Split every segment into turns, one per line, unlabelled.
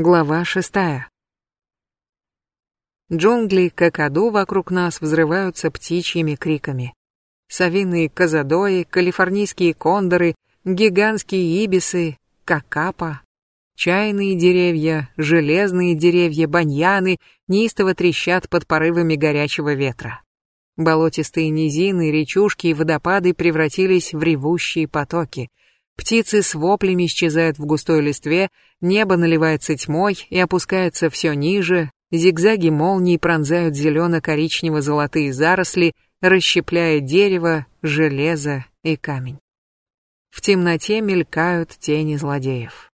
Глава шестая. Джунгли какаду вокруг нас взрываются птичьими криками. Совиные казадои, калифорнийские кондоры, гигантские ибисы, какапа, чайные деревья, железные деревья, баньяны неистово трещат под порывами горячего ветра. Болотистые низины, речушки и водопады превратились в ревущие потоки — Птицы с воплями исчезают в густой листве, небо наливается тьмой и опускается все ниже, зигзаги молний пронзают зелено-коричнево-золотые заросли, расщепляя дерево, железо и камень. В темноте мелькают тени злодеев.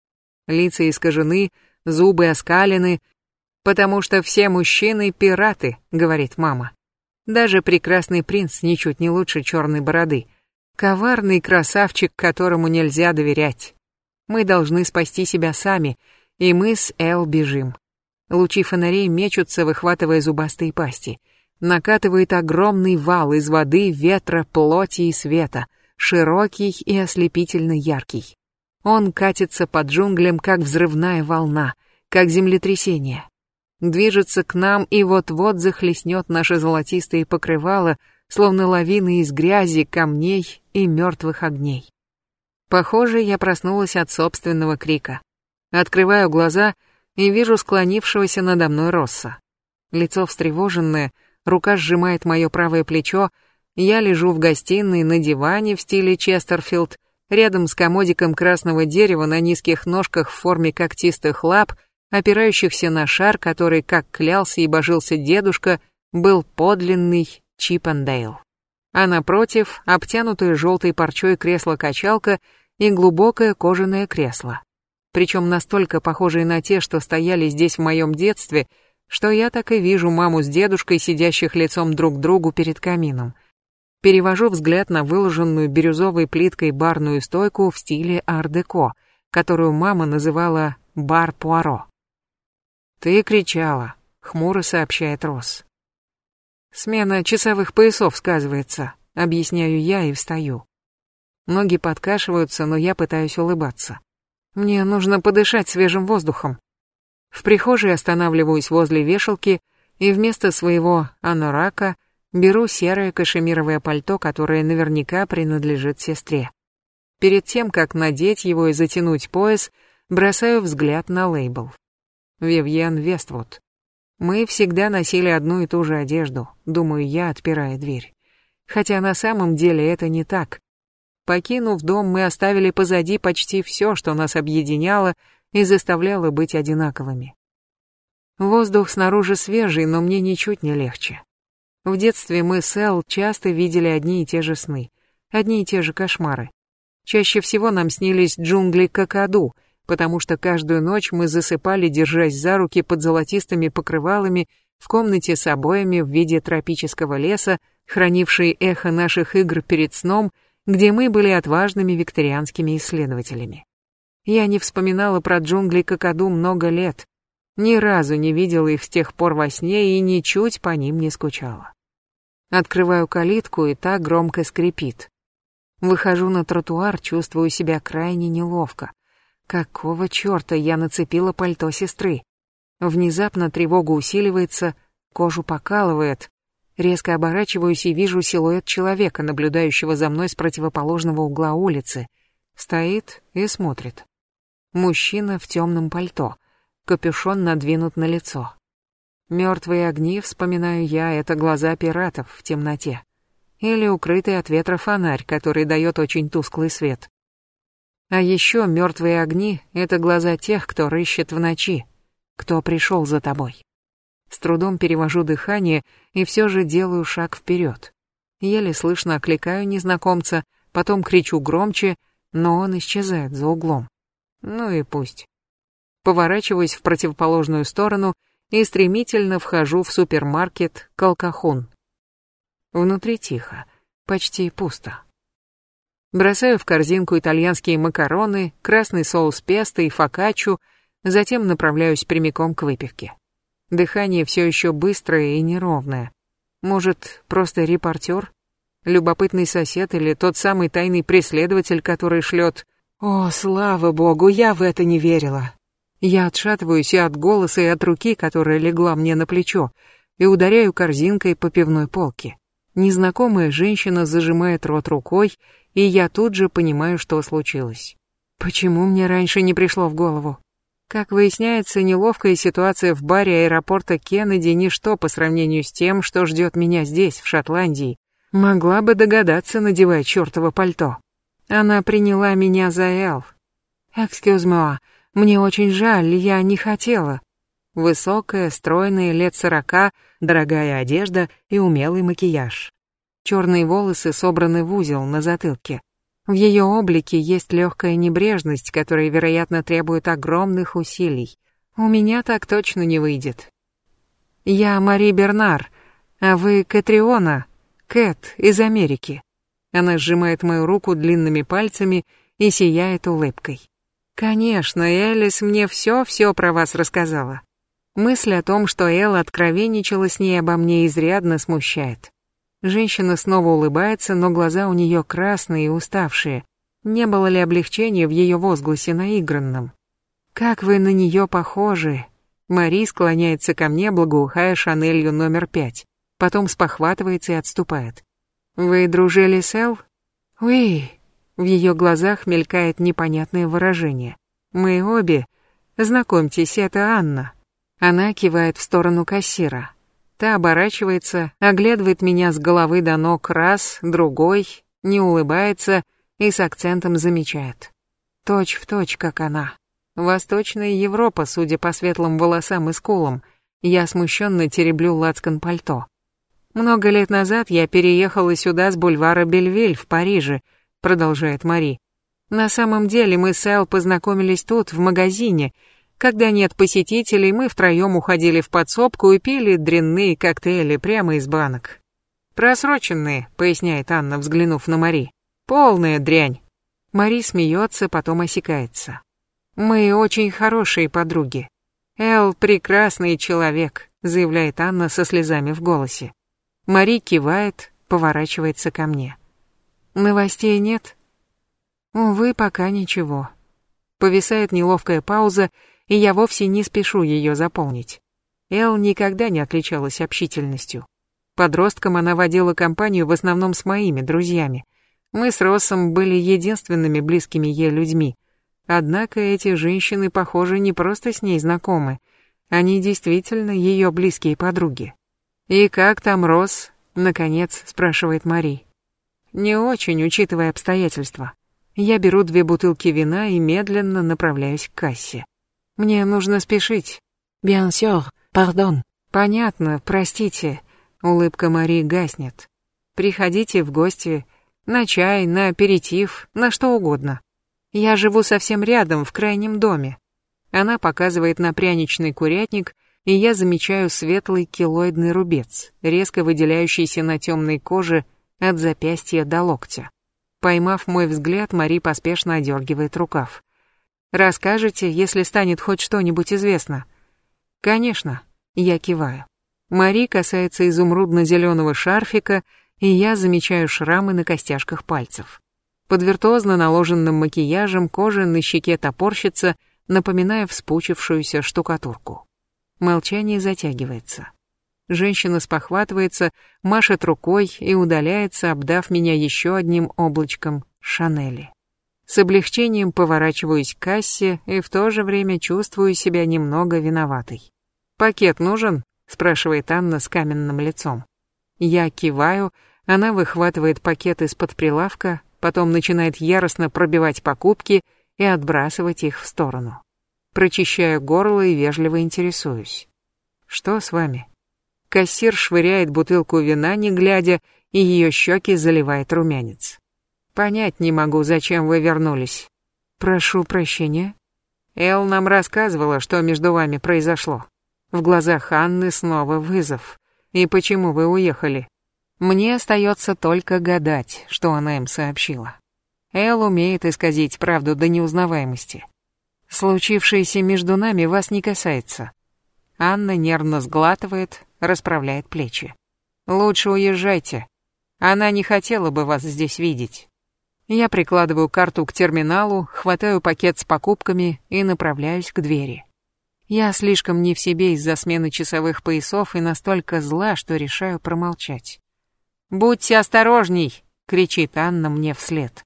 Лица искажены, зубы оскалены, потому что все мужчины — пираты, говорит мама. Даже прекрасный принц ничуть не лучше черной бороды — Коварный красавчик, которому нельзя доверять. Мы должны спасти себя сами, и мы с Эл бежим. Лучи фонарей мечутся, выхватывая зубастые пасти. Накатывает огромный вал из воды, ветра, плоти и света, широкий и ослепительно яркий. Он катится под джунглям, как взрывная волна, как землетрясение. Движется к нам и вот-вот захлестнет наше золотистое покрывало, словно лавины из грязи, камней и мертвых огней. Похоже, я проснулась от собственного крика. Открываю глаза и вижу склонившегося надо мной Росса. Лицо встревоженное, рука сжимает мое правое плечо, я лежу в гостиной на диване в стиле Честерфилд, рядом с комодиком красного дерева на низких ножках в форме когтистых лап, опирающихся на шар, который, как клялся и божился дедушка, был подлинный Чипендейл. А напротив, обтянутое желтой парчой кресло-качалка и глубокое кожаное кресло. Причем настолько похожие на те, что стояли здесь в моем детстве, что я так и вижу маму с дедушкой, сидящих лицом друг к другу перед камином. Перевожу взгляд на выложенную бирюзовой плиткой барную стойку в стиле ар-деко, которую мама называла «бар Пуаро». «Ты кричала», — хмуро сообщает Росс. Смена часовых поясов сказывается, объясняю я и встаю. Ноги подкашиваются, но я пытаюсь улыбаться. Мне нужно подышать свежим воздухом. В прихожей останавливаюсь возле вешалки и вместо своего анорака беру серое кашемировое пальто, которое наверняка принадлежит сестре. Перед тем, как надеть его и затянуть пояс, бросаю взгляд на лейбл. Вивьен Вествуд. Мы всегда носили одну и ту же одежду, думаю я, отпирая дверь. Хотя на самом деле это не так. Покинув дом, мы оставили позади почти все, что нас объединяло и заставляло быть одинаковыми. Воздух снаружи свежий, но мне ничуть не легче. В детстве мы с Эл часто видели одни и те же сны, одни и те же кошмары. Чаще всего нам снились джунгли Какаду, потому что каждую ночь мы засыпали, держась за руки под золотистыми покрывалами в комнате с обоями в виде тропического леса, хранившей эхо наших игр перед сном, где мы были отважными викторианскими исследователями. Я не вспоминала про джунгли Какаду много лет, ни разу не видела их с тех пор во сне и ничуть по ним не скучала. Открываю калитку, и та громко скрипит. Выхожу на тротуар, чувствую себя крайне неловко. Какого черта я нацепила пальто сестры? Внезапно тревога усиливается, кожу покалывает. Резко оборачиваюсь и вижу силуэт человека, наблюдающего за мной с противоположного угла улицы. Стоит и смотрит. Мужчина в темном пальто. Капюшон надвинут на лицо. Мертвые огни, вспоминаю я, это глаза пиратов в темноте. Или укрытый от ветра фонарь, который дает очень тусклый свет. А еще мертвые огни — это глаза тех, кто рыщет в ночи, кто пришел за тобой. С трудом перевожу дыхание и все же делаю шаг вперед. Еле слышно окликаю незнакомца, потом кричу громче, но он исчезает за углом. Ну и пусть. Поворачиваюсь в противоположную сторону и стремительно вхожу в супермаркет «Колкахун». Внутри тихо, почти пусто. Бросаю в корзинку итальянские макароны, красный соус песто и фокаччу, затем направляюсь прямиком к выпивке. Дыхание все еще быстрое и неровное. Может, просто репортер? Любопытный сосед или тот самый тайный преследователь, который шлет «О, слава богу, я в это не верила». Я отшатываюсь и от голоса, и от руки, которая легла мне на плечо, и ударяю корзинкой по пивной полке. Незнакомая женщина зажимает рот рукой, и я тут же понимаю, что случилось. Почему мне раньше не пришло в голову? Как выясняется, неловкая ситуация в баре аэропорта Кеннеди ничто по сравнению с тем, что ждет меня здесь, в Шотландии. Могла бы догадаться, надевая чертово пальто. Она приняла меня за Эл. «Excuse me, мне очень жаль, я не хотела». Высокая, стройная, лет сорока, дорогая одежда и умелый макияж. Черные волосы собраны в узел на затылке. В ее облике есть легкая небрежность, которая, вероятно, требует огромных усилий. У меня так точно не выйдет. Я Мари Бернар, а вы Катриона, Кэт из Америки. Она сжимает мою руку длинными пальцами и сияет улыбкой. Конечно, Элис мне все-все про вас рассказала. Мысль о том, что Эл откровенничала с ней обо мне, изрядно смущает. Женщина снова улыбается, но глаза у нее красные и уставшие. Не было ли облегчения в ее возгласе наигранном? «Как вы на нее похожи!» Мари склоняется ко мне, благоухая Шанелью номер пять. Потом спохватывается и отступает. «Вы дружили с Эл?» «Уи!» В ее глазах мелькает непонятное выражение. «Мы обе. Знакомьтесь, это Анна». Она кивает в сторону кассира. Та оборачивается, оглядывает меня с головы до ног раз, другой, не улыбается и с акцентом замечает. Точь в точь, как она. Восточная Европа, судя по светлым волосам и скулам. Я смущенно тереблю лацкан пальто. Много лет назад я переехала сюда с бульвара Бельвиль в Париже, продолжает Мари. На самом деле мы с Эл познакомились тут, в магазине, когда нет посетителей, мы втроем уходили в подсобку и пили дрянные коктейли прямо из банок. «Просроченные», — поясняет Анна, взглянув на Мари. «Полная дрянь». Мари смеется, потом осекается. «Мы очень хорошие подруги. Эл — прекрасный человек», — заявляет Анна со слезами в голосе. Мари кивает, поворачивается ко мне. «Новостей нет?» «Увы, пока ничего». Повисает неловкая пауза, и я вовсе не спешу ее заполнить. Эл никогда не отличалась общительностью. Подростком она водила компанию в основном с моими друзьями. Мы с Россом были единственными близкими ей людьми. Однако эти женщины, похоже, не просто с ней знакомы. Они действительно ее близкие подруги. «И как там Росс?» — наконец спрашивает Мари. «Не очень, учитывая обстоятельства. Я беру две бутылки вина и медленно направляюсь к кассе. Мне нужно спешить. Bien sûr, pardon. Понятно, простите. Улыбка Марии гаснет. Приходите в гости, на чай, на аперитив, на что угодно. Я живу совсем рядом, в крайнем доме. Она показывает на пряничный курятник, и я замечаю светлый килоидный рубец, резко выделяющийся на темной коже от запястья до локтя. Поймав мой взгляд, Мари поспешно одергивает рукав. Расскажете, если станет хоть что-нибудь известно? Конечно, я киваю. Мари касается изумрудно-зеленого шарфика, и я замечаю шрамы на костяшках пальцев. Под виртуозно наложенным макияжем кожа на щеке топорщится, напоминая вспучившуюся штукатурку. Молчание затягивается. Женщина спохватывается, машет рукой и удаляется, обдав меня еще одним облачком Шанели. С облегчением поворачиваюсь к кассе и в то же время чувствую себя немного виноватой. «Пакет нужен?» — спрашивает Анна с каменным лицом. Я киваю, она выхватывает пакет из-под прилавка, потом начинает яростно пробивать покупки и отбрасывать их в сторону. Прочищаю горло и вежливо интересуюсь. «Что с вами?» Кассир швыряет бутылку вина, не глядя, и ее щеки заливает румянец. Понять не могу, зачем вы вернулись. Прошу прощения. Эл нам рассказывала, что между вами произошло. В глазах Анны снова вызов. И почему вы уехали? Мне остается только гадать, что она им сообщила. Эл умеет исказить правду до неузнаваемости. Случившееся между нами вас не касается. Анна нервно сглатывает, расправляет плечи. Лучше уезжайте. Она не хотела бы вас здесь видеть. Я прикладываю карту к терминалу, хватаю пакет с покупками и направляюсь к двери. Я слишком не в себе из-за смены часовых поясов и настолько зла, что решаю промолчать. «Будьте осторожней!» — кричит Анна мне вслед.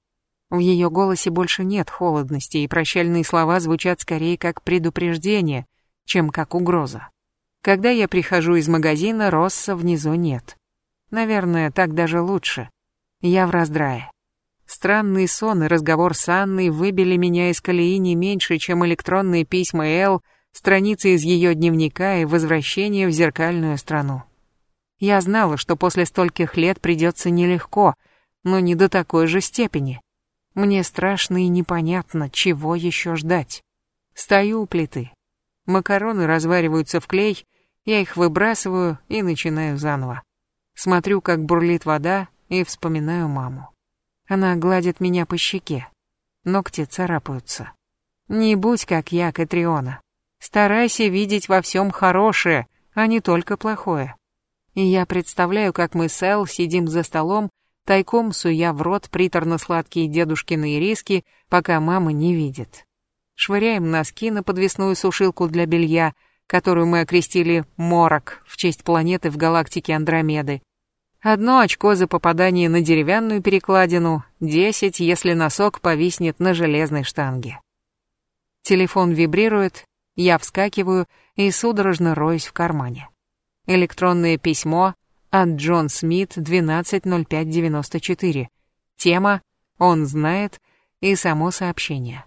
В ее голосе больше нет холодности, и прощальные слова звучат скорее как предупреждение, чем как угроза. Когда я прихожу из магазина, Росса внизу нет. Наверное, так даже лучше. Я в раздрае. Странный сон и разговор с Анной выбили меня из колеи не меньше, чем электронные письма Эл, страницы из ее дневника и возвращение в зеркальную страну. Я знала, что после стольких лет придется нелегко, но не до такой же степени. Мне страшно и непонятно, чего еще ждать. Стою у плиты. Макароны развариваются в клей, я их выбрасываю и начинаю заново. Смотрю, как бурлит вода, и вспоминаю маму. Она гладит меня по щеке. Ногти царапаются. Не будь как я, Катриона. Старайся видеть во всем хорошее, а не только плохое. И я представляю, как мы с Эл сидим за столом, тайком суя в рот приторно-сладкие дедушкины ириски, пока мама не видит. Швыряем носки на подвесную сушилку для белья, которую мы окрестили Морок в честь планеты в галактике Андромеды. Одно очко за попадание на деревянную перекладину, десять, если носок повиснет на железной штанге. Телефон вибрирует, я вскакиваю и судорожно роюсь в кармане. Электронное письмо от Джон Смит 120594. Тема «Он знает» и само сообщение.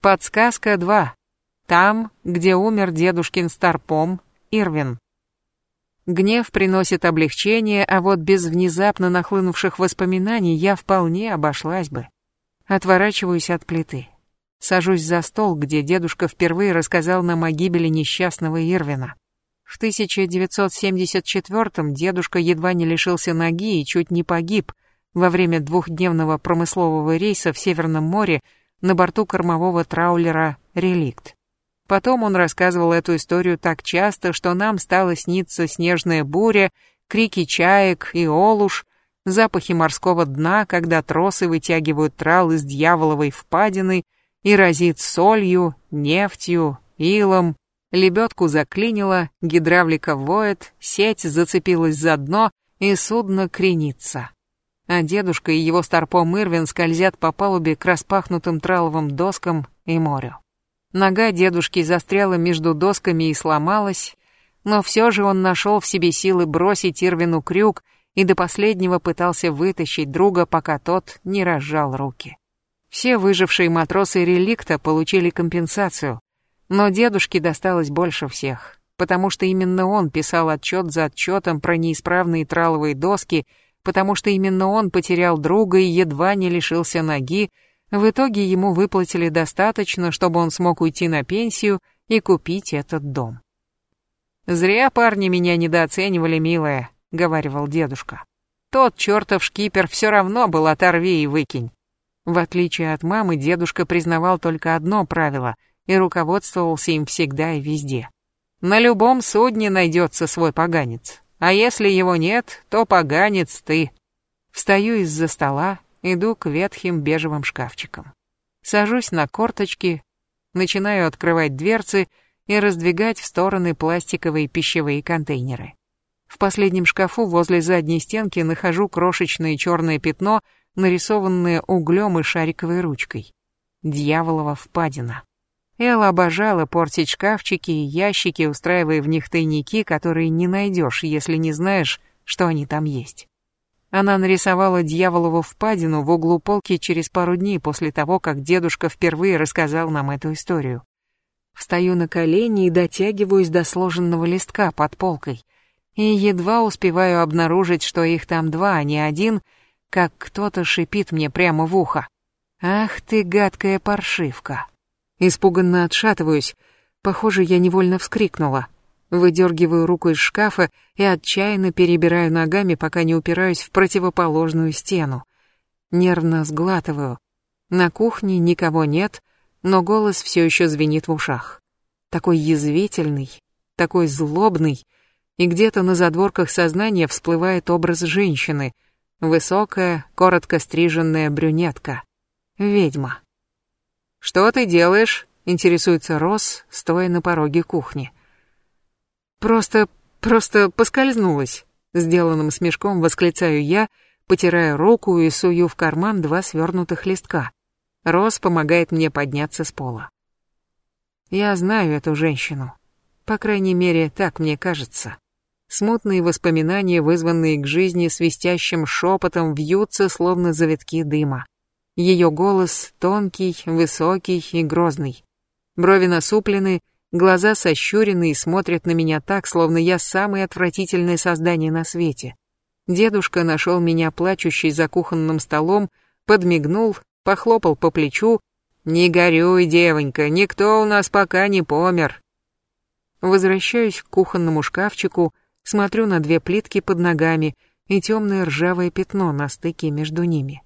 Подсказка 2. Там, где умер дедушкин старпом, Ирвин. Гнев приносит облегчение, а вот без внезапно нахлынувших воспоминаний я вполне обошлась бы. Отворачиваюсь от плиты. Сажусь за стол, где дедушка впервые рассказал нам о гибели несчастного Ирвина. В 1974-м дедушка едва не лишился ноги и чуть не погиб во время двухдневного промыслового рейса в Северном море на борту кормового траулера «Реликт». Потом он рассказывал эту историю так часто, что нам стало сниться снежная буря, крики чаек и олуш, запахи морского дна, когда тросы вытягивают трал из дьяволовой впадины и разит солью, нефтью, илом, Лебедку заклинило, гидравлика воет, сеть зацепилась за дно, и судно кренится. А дедушка и его старпом Ирвин скользят по палубе к распахнутым траловым доскам и морю. Нога дедушки застряла между досками и сломалась, но все же он нашел в себе силы бросить Ирвину крюк и до последнего пытался вытащить друга, пока тот не разжал руки. Все выжившие матросы реликта получили компенсацию, но дедушке досталось больше всех, потому что именно он писал отчет за отчетом про неисправные траловые доски, потому что именно он потерял друга и едва не лишился ноги, в итоге ему выплатили достаточно, чтобы он смог уйти на пенсию и купить этот дом. «Зря парни меня недооценивали, милая», — говаривал дедушка. «Тот чертов шкипер все равно был оторви и выкинь». В отличие от мамы, дедушка признавал только одно правило — и руководствовался им всегда и везде. На любом судне найдется свой поганец, а если его нет, то поганец ты. Встаю из-за стола, иду к ветхим бежевым шкафчикам. Сажусь на корточки, начинаю открывать дверцы и раздвигать в стороны пластиковые пищевые контейнеры. В последнем шкафу возле задней стенки нахожу крошечное черное пятно, нарисованное углем и шариковой ручкой. Дьяволова впадина. Элла обожала портить шкафчики и ящики, устраивая в них тайники, которые не найдешь, если не знаешь, что они там есть. Она нарисовала дьяволову впадину в углу полки через пару дней после того, как дедушка впервые рассказал нам эту историю. Встаю на колени и дотягиваюсь до сложенного листка под полкой. И едва успеваю обнаружить, что их там два, а не один, как кто-то шипит мне прямо в ухо. «Ах ты, гадкая паршивка!» Испуганно отшатываюсь. Похоже, я невольно вскрикнула. Выдергиваю руку из шкафа и отчаянно перебираю ногами, пока не упираюсь в противоположную стену. Нервно сглатываю. На кухне никого нет, но голос все еще звенит в ушах. Такой язвительный, такой злобный, и где-то на задворках сознания всплывает образ женщины. Высокая, коротко стриженная брюнетка. Ведьма. «Что ты делаешь?» Интересуется Росс, стоя на пороге кухни. Просто, просто поскользнулась. Сделанным смешком восклицаю я, потирая руку и сую в карман два свернутых листка. Росс помогает мне подняться с пола. Я знаю эту женщину. По крайней мере, так мне кажется. Смутные воспоминания, вызванные к жизни свистящим шепотом, вьются, словно завитки дыма. Ее голос тонкий, высокий и грозный. Брови насуплены, глаза сощурены и смотрят на меня так, словно я самое отвратительное создание на свете. Дедушка нашел меня плачущей за кухонным столом, подмигнул, похлопал по плечу. «Не горюй, девонька, никто у нас пока не помер». Возвращаюсь к кухонному шкафчику, Смотрю на две плитки под ногами и темное ржавое пятно на стыке между ними.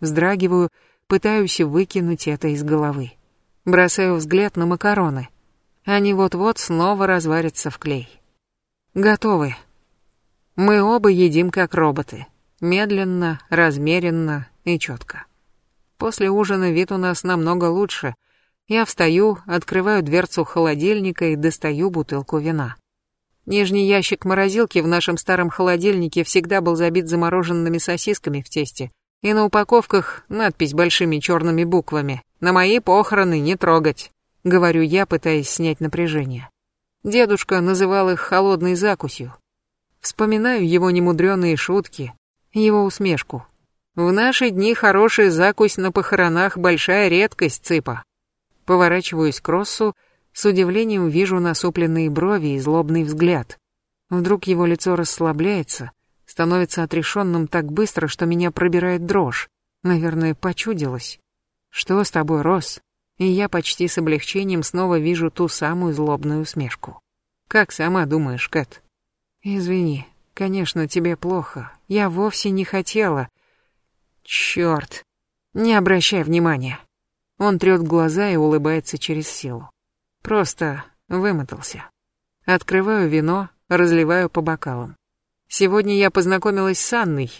Вздрагиваю, пытаюсь выкинуть это из головы. Бросаю взгляд на макароны. Они вот-вот снова разварятся в клей. Готовы. Мы оба едим как роботы. Медленно, размеренно и четко. После ужина вид у нас намного лучше. Я встаю, открываю дверцу холодильника и достаю бутылку вина. Нижний ящик морозилки в нашем старом холодильнике всегда был забит замороженными сосисками в тесте. И на упаковках надпись большими черными буквами «На мои похороны не трогать», — говорю я, пытаясь снять напряжение. Дедушка называл их холодной закусью. Вспоминаю его немудреные шутки, его усмешку. В наши дни хорошая закусь на похоронах — большая редкость, цыпа. Поворачиваюсь к Россу — с удивлением вижу насупленные брови и злобный взгляд. Вдруг его лицо расслабляется, становится отрешенным так быстро, что меня пробирает дрожь. Наверное, почудилось. Что с тобой, Рос? И я почти с облегчением снова вижу ту самую злобную усмешку. Как сама думаешь, Кэт? Извини, конечно, тебе плохо. Я вовсе не хотела. Черт. Не обращай внимания. Он трет глаза и улыбается через силу. Просто вымотался. Открываю вино, разливаю по бокалам. Сегодня я познакомилась с Анной.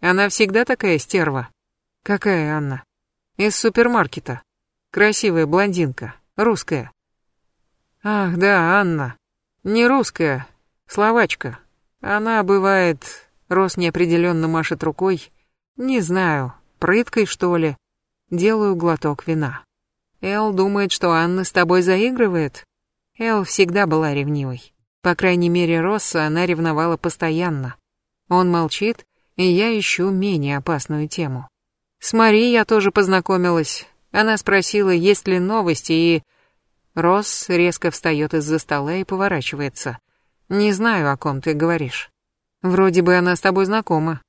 Она всегда такая стерва. Какая Анна? Из супермаркета. Красивая блондинка, русская. Ах, да, Анна. Не русская, словачка. Она бывает... Рос неопределенно машет рукой. Не знаю, прыткой, что ли. Делаю глоток вина. Эл думает, что Анна с тобой заигрывает. Эл всегда была ревнивой. По крайней мере, Росса она ревновала постоянно. Он молчит, и я ищу менее опасную тему. С Мари я тоже познакомилась. Она спросила, есть ли новости, и... Росс резко встает из-за стола и поворачивается. «Не знаю, о ком ты говоришь. Вроде бы она с тобой знакома.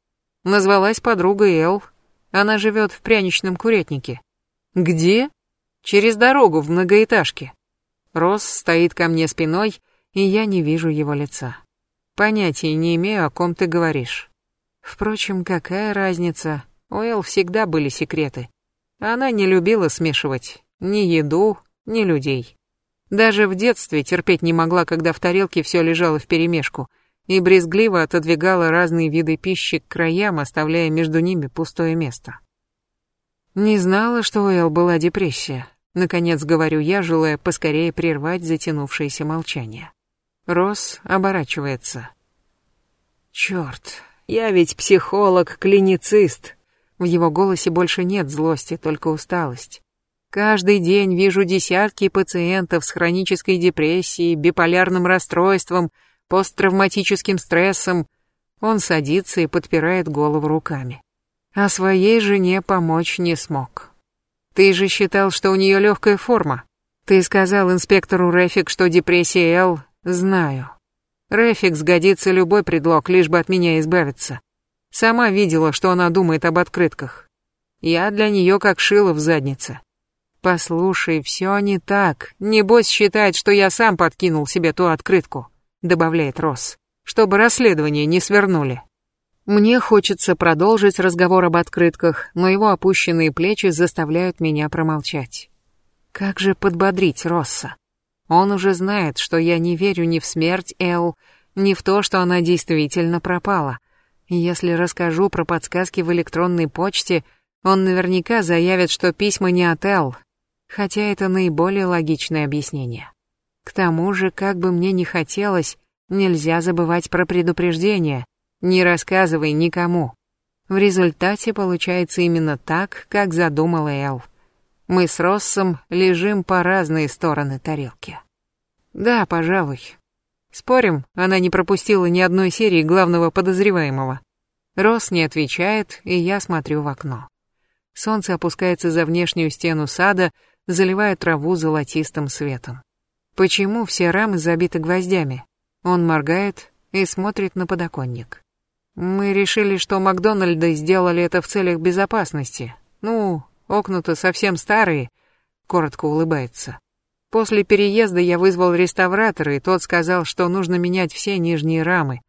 Назвалась подругой Эл. Она живет в пряничном курятнике». «Где?» Через дорогу в многоэтажке. Росс стоит ко мне спиной, и я не вижу его лица. Понятия не имею, о ком ты говоришь. Впрочем, какая разница? У Эл всегда были секреты. Она не любила смешивать ни еду, ни людей. Даже в детстве терпеть не могла, когда в тарелке все лежало вперемешку, и брезгливо отодвигала разные виды пищи к краям, оставляя между ними пустое место. Не знала, что у Эл была депрессия. Наконец говорю я, желая поскорее прервать затянувшееся молчание. Росс оборачивается. Черт, я ведь психолог-клиницист. В его голосе больше нет злости, только усталость. Каждый день вижу десятки пациентов с хронической депрессией, биполярным расстройством, посттравматическим стрессом. Он садится и подпирает голову руками. А своей жене помочь не смог. Ты же считал, что у нее легкая форма. Ты сказал инспектору Рефик, что депрессия Л. Знаю. Рефик сгодится любой предлог, лишь бы от меня избавиться. Сама видела, что она думает об открытках. Я для нее как шило в заднице. Послушай, все не так. Небось считает, что я сам подкинул себе ту открытку, добавляет Росс, чтобы расследование не свернули. Мне хочется продолжить разговор об открытках, но его опущенные плечи заставляют меня промолчать. Как же подбодрить Росса? Он уже знает, что я не верю ни в смерть Эл, ни в то, что она действительно пропала. Если расскажу про подсказки в электронной почте, он наверняка заявит, что письма не от Эл. Хотя это наиболее логичное объяснение. К тому же, как бы мне ни хотелось, нельзя забывать про предупреждение. Не рассказывай никому. В результате получается именно так, как задумала Эл. Мы с Россом лежим по разные стороны тарелки. Да, пожалуй. Спорим, она не пропустила ни одной серии главного подозреваемого. Росс не отвечает, и я смотрю в окно. Солнце опускается за внешнюю стену сада, заливая траву золотистым светом. Почему все рамы забиты гвоздями? Он моргает и смотрит на подоконник. Мы решили, что Макдональды сделали это в целях безопасности. Ну, окна-то совсем старые, коротко улыбается. После переезда я вызвал реставратора, и тот сказал, что нужно менять все нижние рамы.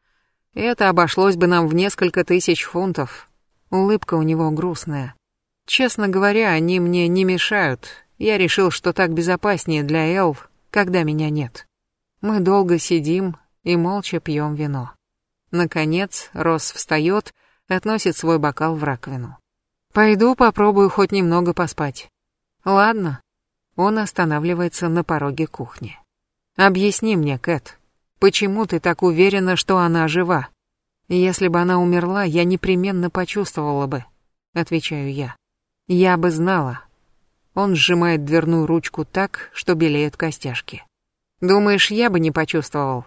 Это обошлось бы нам в несколько тысяч фунтов. Улыбка у него грустная. Честно говоря, они мне не мешают. Я решил, что так безопаснее для Эл, когда меня нет. Мы долго сидим и молча пьем вино. Наконец, Росс встает, относит свой бокал в раковину. Пойду попробую хоть немного поспать. Ладно. Он останавливается на пороге кухни. Объясни мне, Кэт, почему ты так уверена, что она жива? Если бы она умерла, я непременно почувствовала бы, отвечаю я. Я бы знала. Он сжимает дверную ручку так, что белеют костяшки. Думаешь, я бы не почувствовал?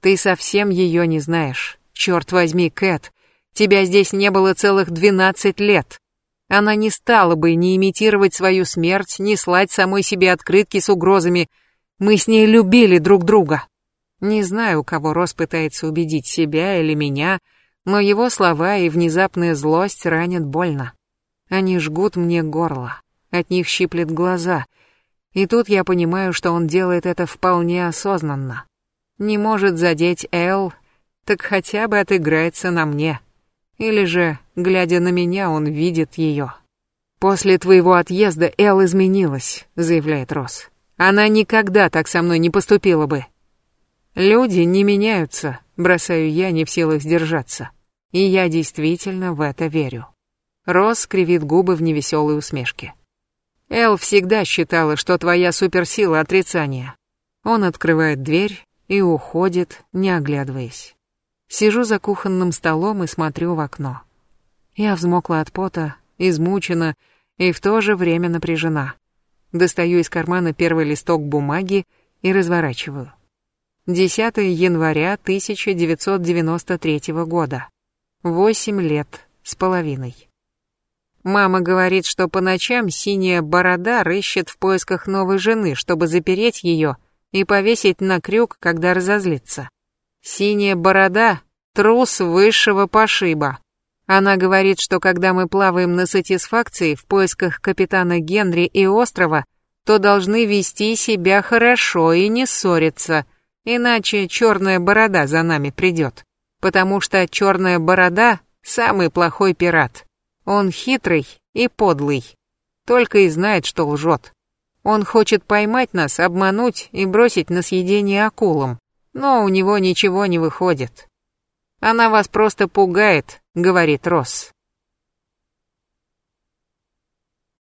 Ты совсем ее не знаешь. Черт возьми, Кэт, тебя здесь не было целых двенадцать лет. Она не стала бы ни имитировать свою смерть, ни слать самой себе открытки с угрозами. Мы с ней любили друг друга. Не знаю, кого Рос пытается убедить, себя или меня, но его слова и внезапная злость ранят больно. Они жгут мне горло, от них щиплет глаза. И тут я понимаю, что он делает это вполне осознанно. Не может задеть Эл, так хотя бы отыграется на мне. Или же, глядя на меня, он видит ее. «После твоего отъезда Эл изменилась», — заявляет Росс. «Она никогда так со мной не поступила бы». «Люди не меняются», — бросаю я, не в силах сдержаться. И я действительно в это верю. Росс кривит губы в невеселой усмешке. Эл всегда считала, что твоя суперсила отрицания. Он открывает дверь и уходит, не оглядываясь. Сижу за кухонным столом и смотрю в окно. Я взмокла от пота, измучена и в то же время напряжена. Достаю из кармана первый листок бумаги и разворачиваю. 10 января 1993 года. Восемь лет с половиной. Мама говорит, что по ночам синяя борода рыщет в поисках новой жены, чтобы запереть ее и повесить на крюк, когда разозлится. Синяя борода — трус высшего пошиба. Она говорит, что когда мы плаваем на сатисфакции в поисках капитана Генри и острова, то должны вести себя хорошо и не ссориться, иначе черная борода за нами придет. Потому что черная борода — самый плохой пират. Он хитрый и подлый. Только и знает, что лжет. Он хочет поймать нас, обмануть и бросить на съедение акулам. Но у него ничего не выходит. Она вас просто пугает, говорит Росс.